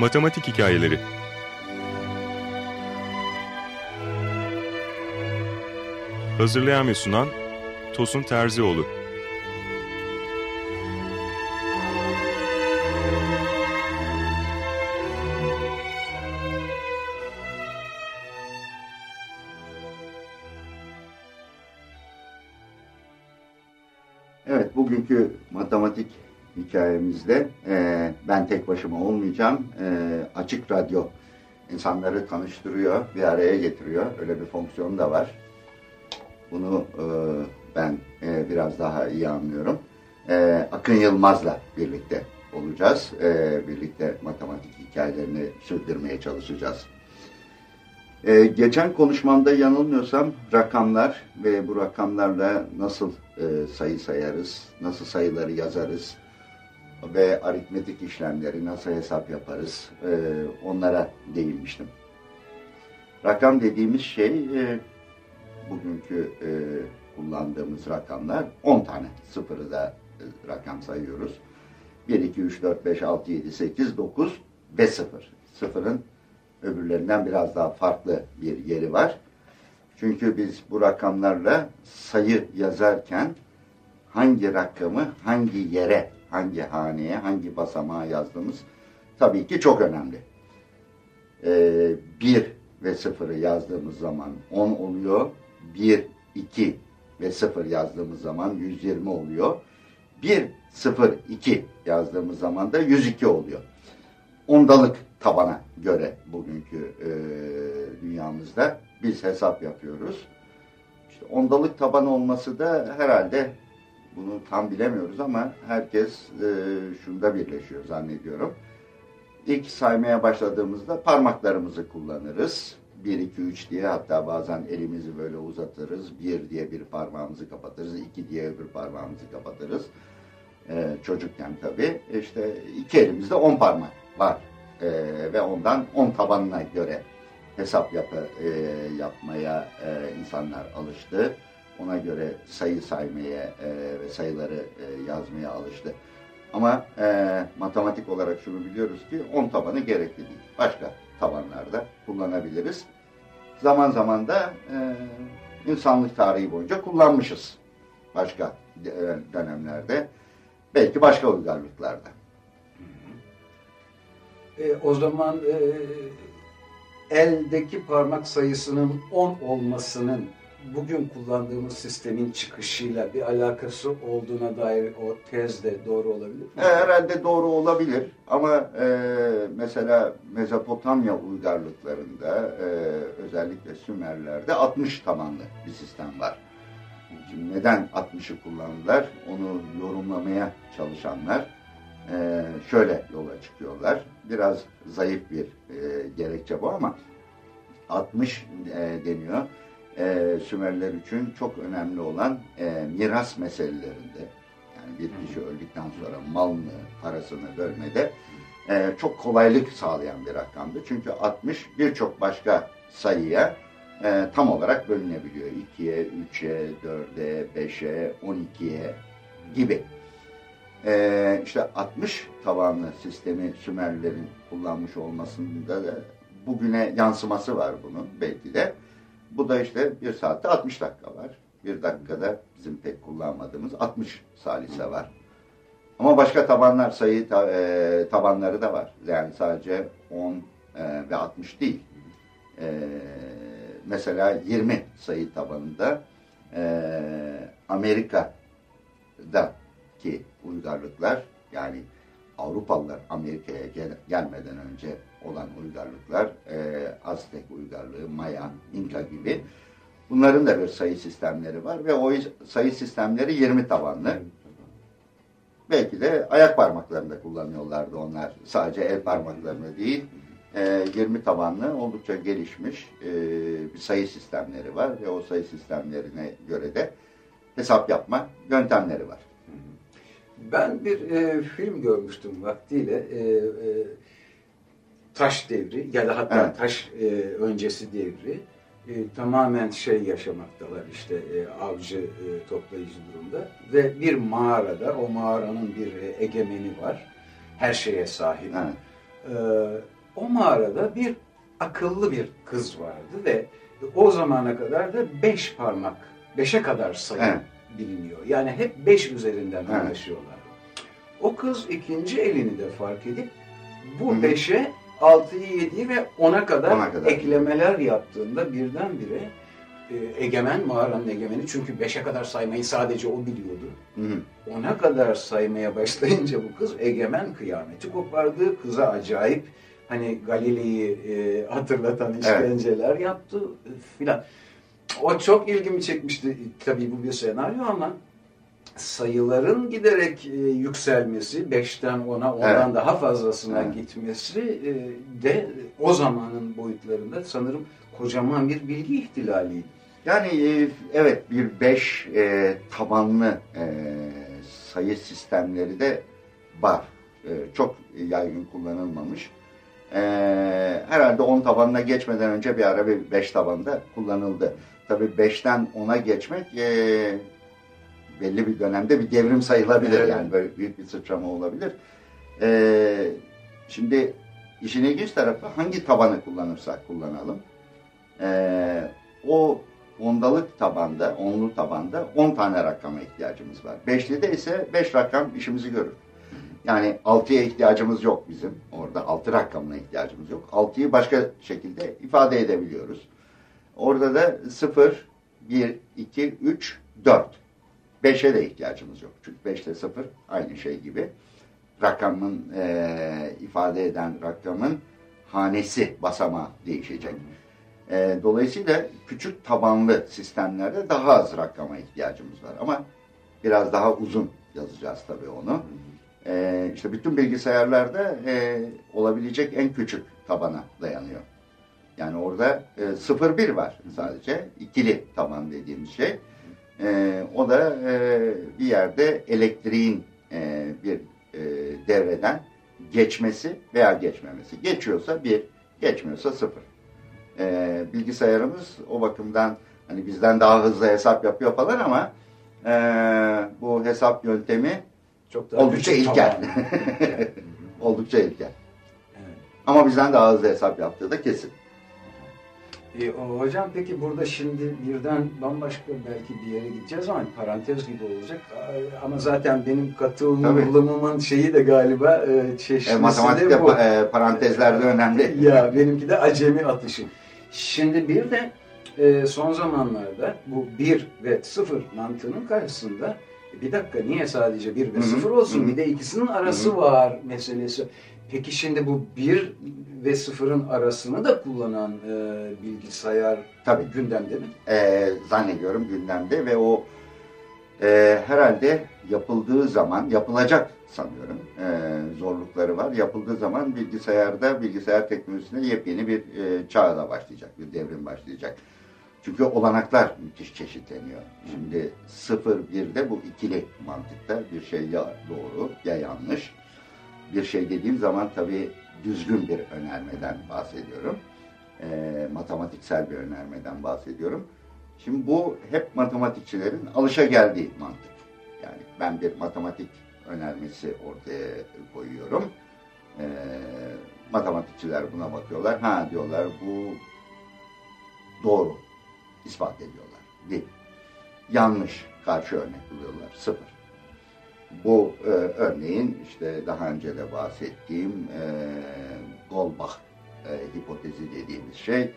Matematik Hikayeleri. Hazırlayan ve sunan Tosun Terzioğlu. Evet, bugünkü matematik hikayemizde tek başıma olmayacağım. E, açık radyo insanları tanıştırıyor, bir araya getiriyor. Öyle bir fonksiyonu da var. Bunu e, ben e, biraz daha iyi anlıyorum. E, Akın Yılmaz'la birlikte olacağız. E, birlikte matematik hikayelerini sürdürmeye çalışacağız. Ee, geçen konuşmamda yanılmıyorsam rakamlar ve bu rakamlarla nasıl e, sayı sayarız, nasıl sayıları yazarız ve aritmetik işlemleri nasıl hesap yaparız e, onlara değinmiştim. Rakam dediğimiz şey e, bugünkü e, kullandığımız rakamlar 10 tane sıfırı da e, rakam sayıyoruz. 1, 2, 3, 4, 5, 6, 7, 8, 9 ve 0. Sıfırın öbürlerinden biraz daha farklı bir yeri var. Çünkü biz bu rakamlarla sayı yazarken hangi rakamı hangi yere, hangi haneye, hangi basamağa yazdığımız tabii ki çok önemli. Ee, 1 ve 0'ı yazdığımız zaman 10 oluyor. 1, 2 ve 0 yazdığımız zaman 120 oluyor. 1, 0, 2 yazdığımız zaman da 102 oluyor. Ondalık tabana göre bugünkü e, dünyamızda biz hesap yapıyoruz. İşte ondalık taban olması da herhalde bunu tam bilemiyoruz ama herkes e, şunda birleşiyor zannediyorum. İlk saymaya başladığımızda parmaklarımızı kullanırız. 1, 2, 3 diye hatta bazen elimizi böyle uzatırız. 1 diye bir parmağımızı kapatırız. 2 diye öbür parmağımızı kapatırız. Ee, çocukken tabii. işte iki elimizde 10 parmak var e, ve ondan 10 tabanına göre hesap yapı, e, yapmaya e, insanlar alıştı. Ona göre sayı saymaya e, ve sayıları e, yazmaya alıştı. Ama e, matematik olarak şunu biliyoruz ki 10 tabanı gerekli değil. Başka tabanlarda kullanabiliriz. Zaman zaman da e, insanlık tarihi boyunca kullanmışız. Başka dönemlerde. Belki başka uygarlıklarda. E, o zaman e, eldeki parmak sayısının 10 olmasının bugün kullandığımız sistemin çıkışıyla bir alakası olduğuna dair o tez de doğru olabilir mi? E, herhalde doğru olabilir ama e, mesela Mezopotamya uygarlıklarında e, özellikle Sümerler'de 60 tabanlı bir sistem var. Şimdi neden 60'ı kullandılar onu yorumlamaya çalışanlar e, şöyle yola çıkıyorlar. Biraz zayıf bir e, gerekçe bu ama 60 e, deniyor. E, Sümerler için çok önemli olan e, miras meselelerinde yani bir kişi öldükten sonra malını, parasını bölmede e, çok kolaylık sağlayan bir rakamdı. Çünkü 60 birçok başka sayıya e, tam olarak bölünebiliyor. 2'ye, 3'e, 4'e, 5'e, 12'ye gibi. Ee, işte 60 tabanlı sistemi Sümerlilerin kullanmış olmasında da bugüne yansıması var bunun belki de. Bu da işte bir saatte 60 dakika var. Bir dakikada bizim pek kullanmadığımız 60 salise var. Ama başka tabanlar sayı e, tabanları da var. Yani sadece 10 e, ve 60 değil. E, mesela 20 sayı tabanında e, Amerika'da ki uygarlıklar yani Avrupalılar Amerika'ya gel gelmeden önce olan uygarlıklar e, Aztek uygarlığı, Maya, Inka gibi bunların da bir sayı sistemleri var ve o sayı sistemleri 20 tabanlı. Belki de ayak parmaklarında kullanıyorlardı onlar. Sadece el parmaklarında değil. E, 20 tabanlı oldukça gelişmiş e, bir sayı sistemleri var ve o sayı sistemlerine göre de hesap yapma yöntemleri var. Ben bir e, film görmüştüm vaktiyle. E, e, taş devri ya da hatta evet. taş e, öncesi devri. E, tamamen şey yaşamaktalar işte e, avcı e, toplayıcı durumda ve bir mağarada o mağaranın bir e, egemeni var her şeye sahip. Evet. e, o mağarada bir akıllı bir kız vardı ve o zamana kadar da beş parmak, beşe kadar sayı Evet. biliniyor. Yani hep beş üzerinden Evet. anlaşıyorlar. O kız ikinci elini de fark edip bu Hı hı. beşe altıyı, yediyi ve ona kadar, Ona kadar. eklemeler yaptığında birdenbire e, egemen, mağaranın egemeni çünkü beşe kadar saymayı sadece o biliyordu. Hı hı. Ona kadar saymaya başlayınca bu kız egemen kıyameti kopardı. Kıza acayip hani Galile'yi e, hatırlatan işkenceler yaptı e, filan. O çok ilgimi çekmişti. Tabii bu bir senaryo ama sayıların giderek e, yükselmesi, 5'ten 10'a, ondan Evet. daha fazlasına Evet. gitmesi e, de o zamanın boyutlarında sanırım kocaman bir bilgi ihtilaliydi. Yani e, evet bir beş e, tabanlı e, sayı sistemleri de var. E, çok yaygın kullanılmamış. E, herhalde 10 tabanına geçmeden önce bir ara bir 5 tabanda kullanıldı. Tabii 5'ten 10'a geçmek e, belli bir dönemde bir devrim sayılabilir. Evet. Yani böyle büyük bir sıçrama olabilir. E, şimdi işin ilginç tarafı hangi tabanı kullanırsak kullanalım. E, o ondalık tabanda, onlu tabanda 10 tane rakama ihtiyacımız var. Beşlide ise 5 rakam işimizi görür. Yani 6'ya ihtiyacımız yok bizim orada. 6 rakamına ihtiyacımız yok. 6'yı başka şekilde ifade edebiliyoruz. Orada da 0, 1, 2, 3, 4. 5'e de ihtiyacımız yok. Çünkü 5 ile 0 aynı şey gibi. Rakamın eee, ifade eden rakamın hanesi, basamağı değişecek. E, dolayısıyla küçük tabanlı sistemlerde daha az rakama ihtiyacımız var. Ama biraz daha uzun yazacağız tabii onu. E, işte bütün bilgisayarlarda e, olabilecek en küçük tabana dayanıyor. Yani orada e, 0-1 var sadece. ikili taban dediğimiz şey. E, o da e, bir yerde elektriğin e, bir e, devreden geçmesi veya geçmemesi. Geçiyorsa 1, geçmiyorsa 0. E, bilgisayarımız o bakımdan hani bizden daha hızlı hesap yapıyor falan ama e, bu hesap yöntemi Çok daha Oldukça ilkel. oldukça ilkel. Evet. Ama bizden daha hızlı hesap yaptığı da kesin. E, hocam peki burada şimdi birden bambaşka belki bir yere gideceğiz ama parantez gibi olacak. Ama zaten benim katılımımın şeyi de galiba e, çeşnisi E, de matematikte bu. pa- e, parantezlerde önemli. ya benimki de acemi atışı. Şimdi bir de e, son zamanlarda bu bir ve sıfır mantığının karşısında e, bir dakika niye sadece bir ve Hı hı, sıfır olsun hı hı. bir de ikisinin arası Hı hı. var meselesi. Peki şimdi bu bir ve sıfırın arasını da kullanan e, bilgisayar Tabii. gündemde mi? e, zannediyorum gündemde ve o e, herhalde yapıldığı zaman yapılacak sanıyorum e, zorlukları var. Yapıldığı zaman bilgisayarda bilgisayar teknolojisinde yepyeni bir e, çağa da başlayacak, bir devrim başlayacak. Çünkü olanaklar müthiş çeşitleniyor. Şimdi 0-1'de bu ikili mantıkta bir şey ya doğru ya yanlış. Bir şey dediğim zaman tabii düzgün bir önermeden bahsediyorum e, matematiksel bir önermeden bahsediyorum. Şimdi bu hep matematikçilerin alışa geldiği mantık. Yani ben bir matematik önermesi ortaya koyuyorum. E, matematikçiler buna bakıyorlar. Ha diyorlar bu doğru. ispat ediyorlar. Bir. Yanlış karşı örnek buluyorlar. Sıfır. Bu e, örneğin işte daha önce de bahsettiğim e, Goldbach e, hipotezi dediğimiz şey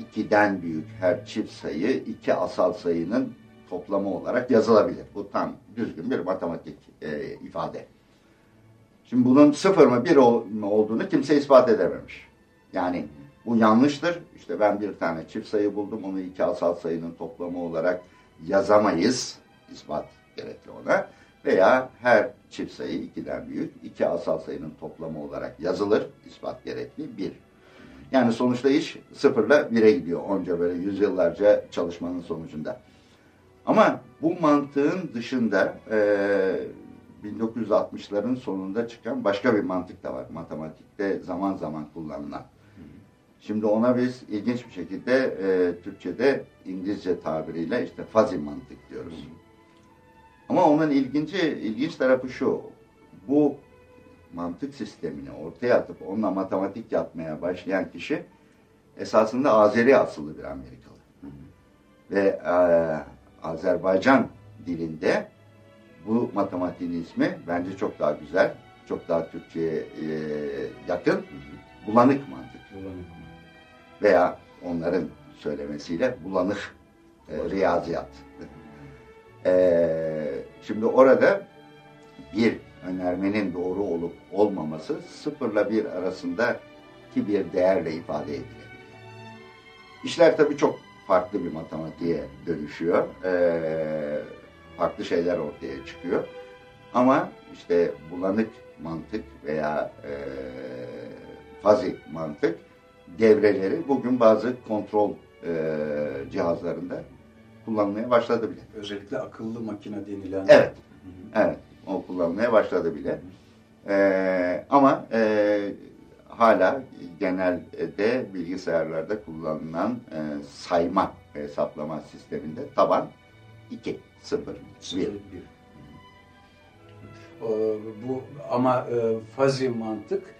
ikiden büyük her çift sayı iki asal sayının toplamı olarak yazılabilir. Bu tam düzgün bir matematik e, ifade. Şimdi bunun sıfır mı bir mu olduğunu kimse ispat edememiş. Yani bu yanlıştır. İşte ben bir tane çift sayı buldum. Onu iki asal sayının toplamı olarak yazamayız. İspat gerekli ona. Veya her çift sayı ikiden büyük. iki asal sayının toplamı olarak yazılır. İspat gerekli. Bir. Yani sonuçta iş sıfırla bire gidiyor. Onca böyle yüzyıllarca çalışmanın sonucunda. Ama bu mantığın dışında eee 1960'ların sonunda çıkan başka bir mantık da var. Matematikte zaman zaman kullanılan. Şimdi ona biz ilginç bir şekilde e, Türkçe'de İngilizce tabiriyle işte fazi mantık diyoruz. Ama onun ilginci ilginç tarafı şu. Bu mantık sistemini ortaya atıp onunla matematik yapmaya başlayan kişi esasında Azeri asıllı bir Amerikalı. Ve e, Azerbaycan dilinde bu matematiğin ismi bence çok daha güzel, çok daha Türkçe'ye e, yakın, bulanık mantık. Bulanık. Veya onların söylemesiyle bulanık e, riyaziyat. E, şimdi orada bir önermenin doğru olup olmaması sıfırla bir arasındaki bir değerle ifade edilebilir. İşler tabii çok farklı bir matematiğe dönüşüyor. E, farklı şeyler ortaya çıkıyor. Ama işte bulanık mantık veya e, fazi mantık devreleri bugün bazı kontrol e, cihazlarında kullanılmaya başladı bile. Özellikle akıllı makine denilen. Evet, evet o kullanılmaya başladı bile. E, ama e, hala genelde bilgisayarlarda kullanılan e, sayma ve hesaplama sisteminde taban 2, 0, 1. Bu ama e, fazi mantık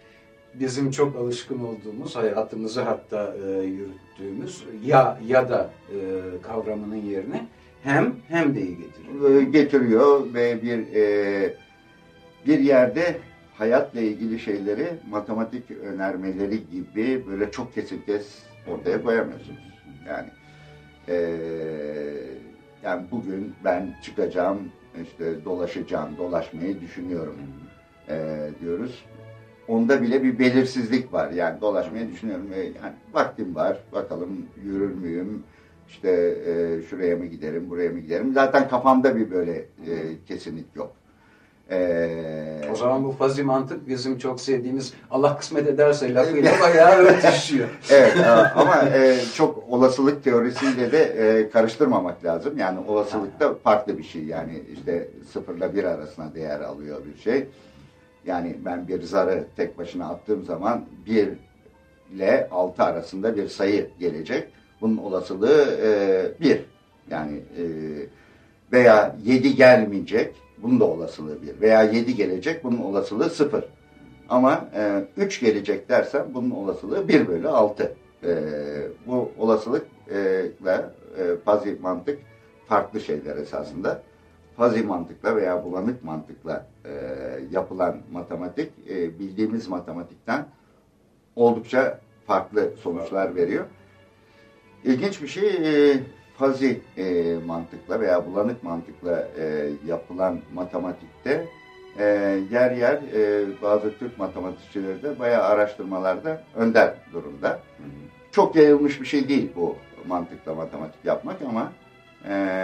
bizim çok alışkın olduğumuz, hayatımızı hatta e, yürüttüğümüz ya ya da e, kavramının yerine hem hem deyi getiriyor. Getiriyor ve bir e, bir yerde hayatla ilgili şeyleri matematik önermeleri gibi böyle çok kesin kes ortaya koyamıyorsunuz. Yani e, yani bugün ben çıkacağım işte dolaşacağım, dolaşmayı düşünüyorum e, diyoruz. Onda bile bir belirsizlik var. Yani dolaşmayı düşünüyorum. Yani vaktim var. Bakalım yürür müyüm? İşte e, şuraya mı giderim, buraya mı giderim? Zaten kafamda bir böyle e, kesinlik yok. Ee, o zaman bu fazi mantık bizim çok sevdiğimiz Allah kısmet ederse lafıyla bayağı örtüşüyor. evet ama e, çok olasılık teorisiyle de e, karıştırmamak lazım. Yani olasılık da farklı bir şey. Yani işte sıfırla bir arasına değer alıyor bir şey. Yani ben bir zarı tek başına attığım zaman bir ile altı arasında bir sayı gelecek. Bunun olasılığı e, bir. Yani e, veya yedi gelmeyecek bunun da olasılığı bir. Veya 7 gelecek, bunun olasılığı 0. Ama e, 3 gelecek dersem bunun olasılığı 1 bölü 6. E, bu olasılıkla e, fazi mantık farklı şeyler esasında. Fazi mantıkla veya bulanık mantıkla e, yapılan matematik e, bildiğimiz matematikten oldukça farklı sonuçlar veriyor. İlginç bir şey e, fazi e, mantıkla veya bulanık mantıkla e, yapılan matematikte e, yer yer e, bazı Türk matematikçileri de bayağı araştırmalarda önder durumda. Hı hı. Çok yayılmış bir şey değil bu mantıkla matematik yapmak ama e,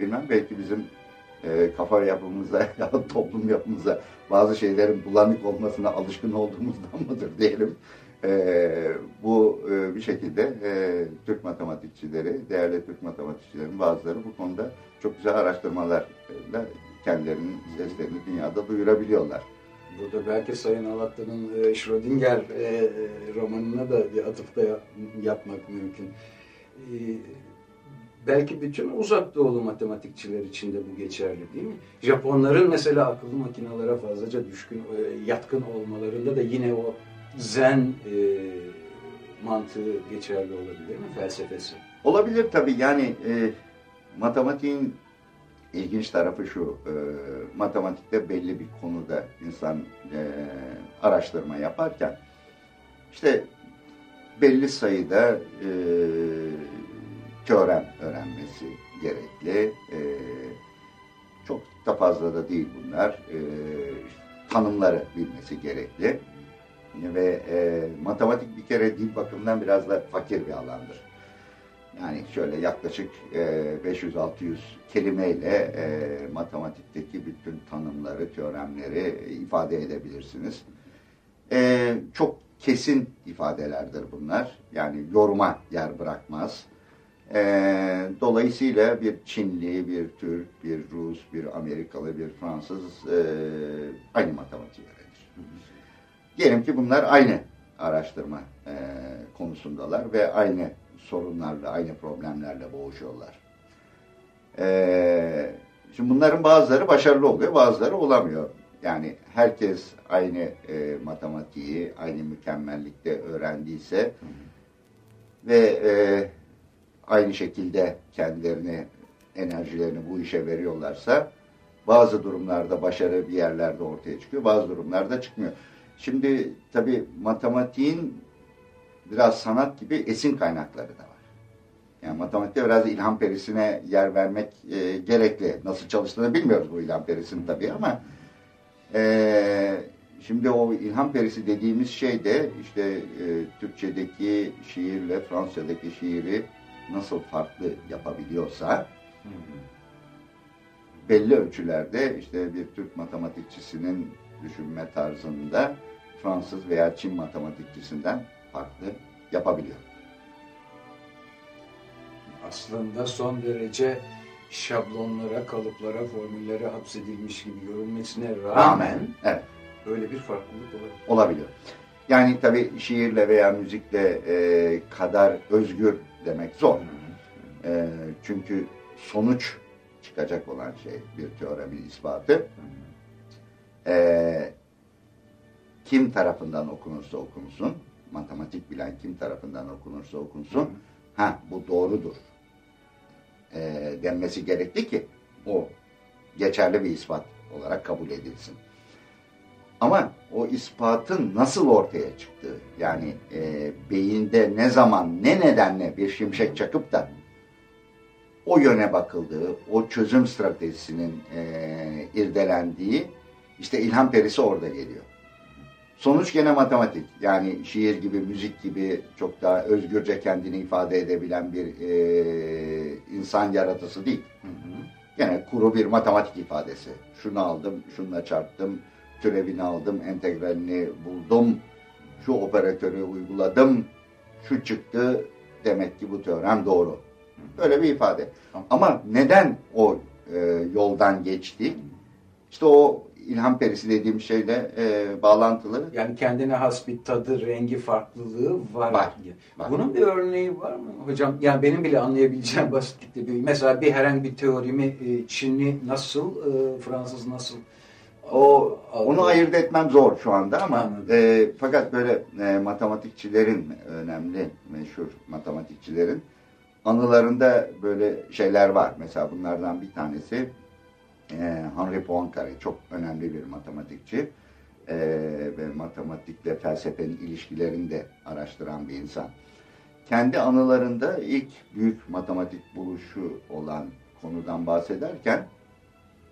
bilmem belki bizim e, kafa yapımıza ya toplum yapımıza bazı şeylerin bulanık olmasına alışkın olduğumuzdan mıdır diyelim e, bu e, bir şekilde e, Türk matematikçileri, değerli Türk matematikçilerin bazıları bu konuda çok güzel araştırmalarla kendilerinin seslerini dünyada duyurabiliyorlar. Burada belki Sayın Alatlı'nın e, Schrödinger e, e, romanına da bir atıfta yapmak mümkün. E, belki bütün uzak doğulu matematikçiler için de bu geçerli değil mi? Japonların mesela akıllı makinalara fazlaca düşkün, e, yatkın olmalarında da yine o zen e, mantığı geçerli olabilir mi felsefesi? Olabilir tabii yani e, matematiğin ilginç tarafı şu, e, matematikte belli bir konuda insan e, araştırma yaparken işte belli sayıda e, teorem öğrenmesi gerekli. E, çok da fazla da değil bunlar. E, tanımları bilmesi gerekli ve e, matematik bir kere dil bakımından biraz da fakir bir alandır. Yani şöyle yaklaşık e, 500-600 kelimeyle e, matematikteki bütün tanımları, teoremleri ifade edebilirsiniz. E, çok kesin ifadelerdir bunlar. Yani yoruma yer bırakmaz. E, dolayısıyla bir Çinli, bir Türk, bir Rus, bir Amerikalı, bir Fransız e, aynı matematiği öğrenir. Diyelim ki bunlar aynı araştırma e, konusundalar ve aynı sorunlarla, aynı problemlerle boğuşuyorlar. E, şimdi bunların bazıları başarılı oluyor, bazıları olamıyor. Yani herkes aynı e, matematiği, aynı mükemmellikte öğrendiyse hı hı. ve e, aynı şekilde kendilerini, enerjilerini bu işe veriyorlarsa bazı durumlarda başarı bir yerlerde ortaya çıkıyor, bazı durumlarda çıkmıyor. Şimdi tabii matematiğin biraz sanat gibi esin kaynakları da var. Yani matematikte biraz ilham perisine yer vermek e, gerekli. Nasıl çalıştığını bilmiyoruz bu ilham perisinin tabii ama e, şimdi o ilham perisi dediğimiz şey de işte e, Türkçedeki şiirle Fransızcadaki şiiri nasıl farklı yapabiliyorsa belli ölçülerde işte bir Türk matematikçisinin düşünme tarzında Fransız veya Çin matematikçisinden farklı yapabiliyor. Aslında son derece şablonlara, kalıplara, formüllere hapsedilmiş gibi görünmesine rağmen, rağmen evet. böyle bir farklılık olabilir. Olabiliyor. Yani tabii şiirle veya müzikle e, kadar özgür demek zor. E, çünkü sonuç çıkacak olan şey bir teoremin ispatı. E, kim tarafından okunursa okunsun, matematik bilen kim tarafından okunursa okunsun, ha bu doğrudur e, denmesi gerekli ki o geçerli bir ispat olarak kabul edilsin. Ama o ispatın nasıl ortaya çıktığı, yani e, beyinde ne zaman, ne nedenle bir şimşek çakıp da o yöne bakıldığı, o çözüm stratejisinin e, irdelendiği, işte ilham perisi orada geliyor. Sonuç gene matematik. Yani şiir gibi, müzik gibi çok daha özgürce kendini ifade edebilen bir e, insan yaratısı değil. Hı hı. Gene kuru bir matematik ifadesi. Şunu aldım, şununla çarptım, türevini aldım, entegralini buldum, şu operatörü uyguladım, şu çıktı, demek ki bu teorem doğru. Böyle bir ifade. Ama neden o e, yoldan geçtik? İşte o ilham perisi dediğim şeyle e, bağlantılı. Yani kendine has bir tadı, rengi farklılığı var. Var. var. Bunun bir örneği var mı hocam? Yani benim bile anlayabileceğim basitlikte bir. Mesela bir herhangi bir teorimi e, Çinli nasıl, e, Fransız nasıl o onu ayırt etmem zor şu anda ama e, fakat böyle e, matematikçilerin önemli meşhur matematikçilerin anılarında böyle şeyler var. Mesela bunlardan bir tanesi e, Henri Poincaré çok önemli bir matematikçi e, ve matematikle felsefenin ilişkilerini de araştıran bir insan. Kendi anılarında ilk büyük matematik buluşu olan konudan bahsederken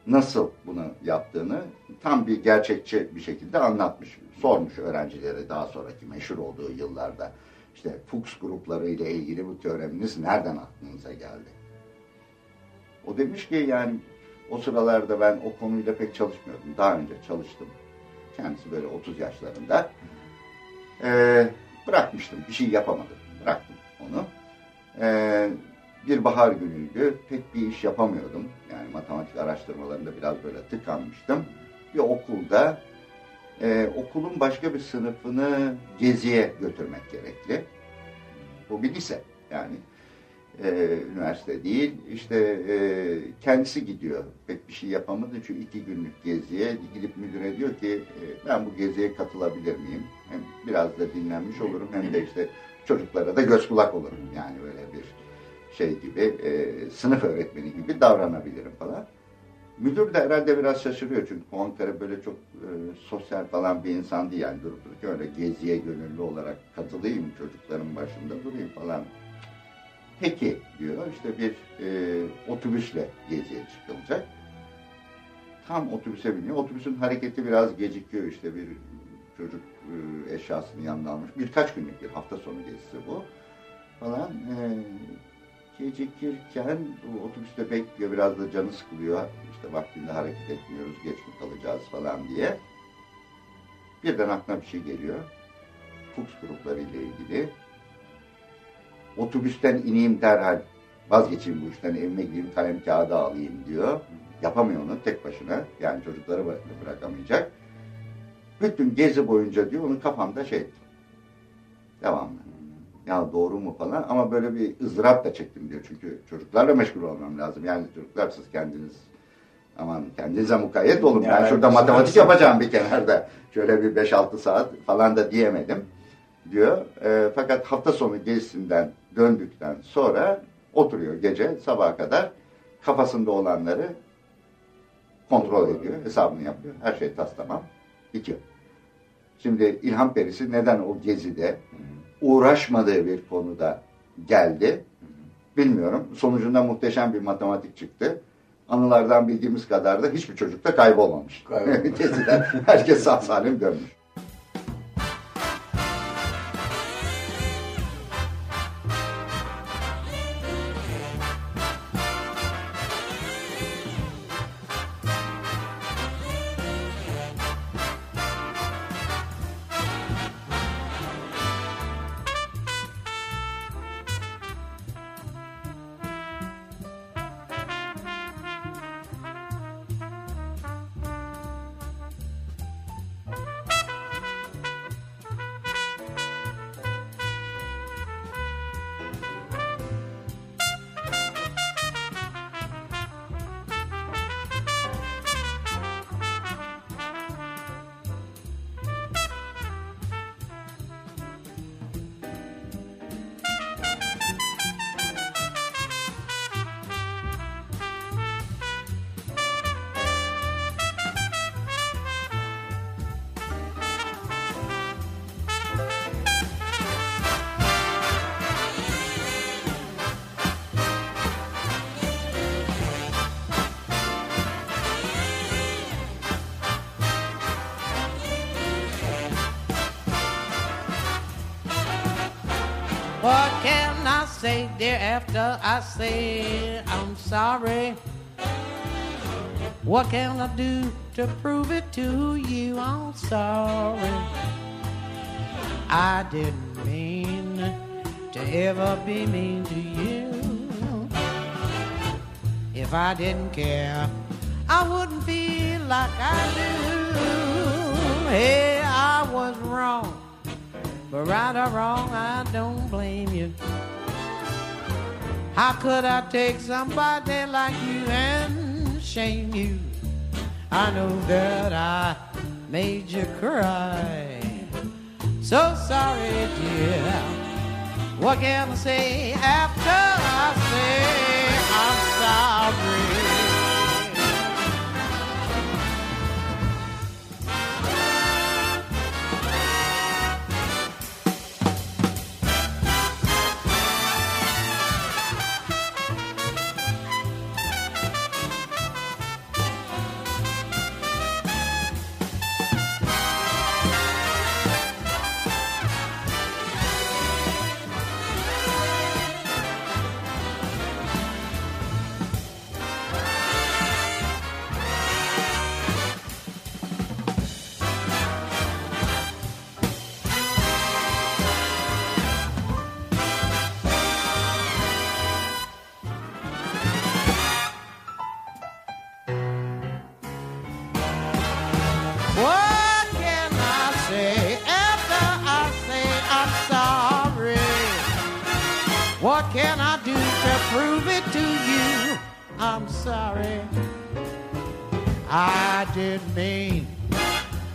nasıl bunu yaptığını tam bir gerçekçi bir şekilde anlatmış. Sormuş öğrencilere daha sonraki meşhur olduğu yıllarda. işte Fuchs grupları ile ilgili bu teoreminiz nereden aklınıza geldi? O demiş ki yani o sıralarda ben o konuyla pek çalışmıyordum. Daha önce çalıştım. Kendisi böyle 30 yaşlarında. Ee, bırakmıştım. Bir şey yapamadım. Bıraktım onu. Ee, bir bahar günüydü. Pek bir iş yapamıyordum. Yani matematik araştırmalarında biraz böyle tıkanmıştım. Bir okulda e, okulun başka bir sınıfını geziye götürmek gerekli. Bu bir lise yani e, üniversite değil. İşte e, kendisi gidiyor. Pek bir şey yapamadı çünkü iki günlük geziye gidip müdüre diyor ki e, ben bu geziye katılabilir miyim? Hem biraz da dinlenmiş olurum hem de işte çocuklara da göz kulak olurum. Yani böyle bir şey gibi e, sınıf öğretmeni gibi davranabilirim falan. Müdür de herhalde biraz şaşırıyor çünkü Poincaré böyle çok e, sosyal falan bir insan değil yani durup dururken öyle geziye gönüllü olarak katılayım çocukların başında durayım falan Peki diyor işte bir e, otobüsle geziye çıkılacak. Tam otobüse biniyor. Otobüsün hareketi biraz gecikiyor işte bir çocuk e, eşyasını yanına almış. Birkaç günlük bir hafta sonu gezisi bu falan. E, bu otobüste bekliyor. Biraz da canı sıkılıyor. İşte vaktinde hareket etmiyoruz. Geç mi kalacağız falan diye. Birden aklına bir şey geliyor. Fuchs grupları ile ilgili otobüsten ineyim derhal vazgeçeyim bu işten evime gideyim kalem kağıdı alayım diyor. Yapamıyor onu tek başına. Yani çocukları bırakamayacak. Bütün gezi boyunca diyor onun kafamda şey ettim. Devamlı. Ya doğru mu falan ama böyle bir ızdırap da çektim diyor. Çünkü çocuklarla meşgul olmam lazım. Yani çocuklar siz kendiniz Aman kendinize mukayyet olun. Ya, ben şurada matematik yapacağım bir kenarda. Şöyle bir 5-6 saat falan da diyemedim diyor. E, fakat hafta sonu gezisinden döndükten sonra oturuyor gece sabaha kadar kafasında olanları kontrol ediyor, hesabını yapıyor. Her şey tas tamam. Bitiyor. Şimdi İlham Perisi neden o gezide uğraşmadığı bir konuda geldi bilmiyorum. Sonucunda muhteşem bir matematik çıktı. Anılardan bildiğimiz kadar da hiçbir çocuk da kaybolmamış. Kaybolmamış. Herkes sağ salim dönmüş. Say, dear, after I say I'm sorry? What can I do to prove it to you? I'm sorry. I didn't mean to ever be mean to you. If I didn't care, I wouldn't feel like I do. Hey, I was wrong. But right or wrong, I don't blame you. How could I take somebody like you and shame you? I know that I made you cry. So sorry, dear. What can I say after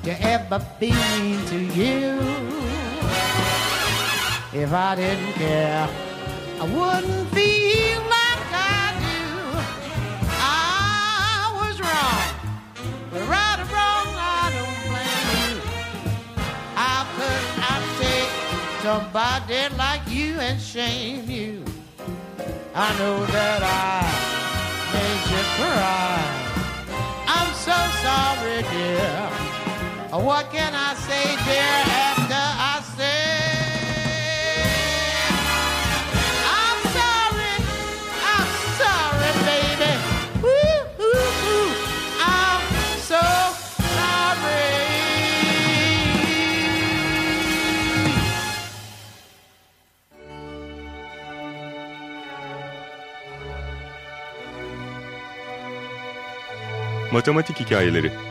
to ever be mean to you. If I didn't care, I wouldn't feel like I do. I was wrong. But right or wrong, I don't blame you. How could I take somebody like you and shame you? I know that I made you cry. I'm so sorry, dear. What can I say, dear, after I say I'm sorry, I'm sorry, baby. Woo, ooh, ooh. I'm so sorry. Matematik hikayeleri.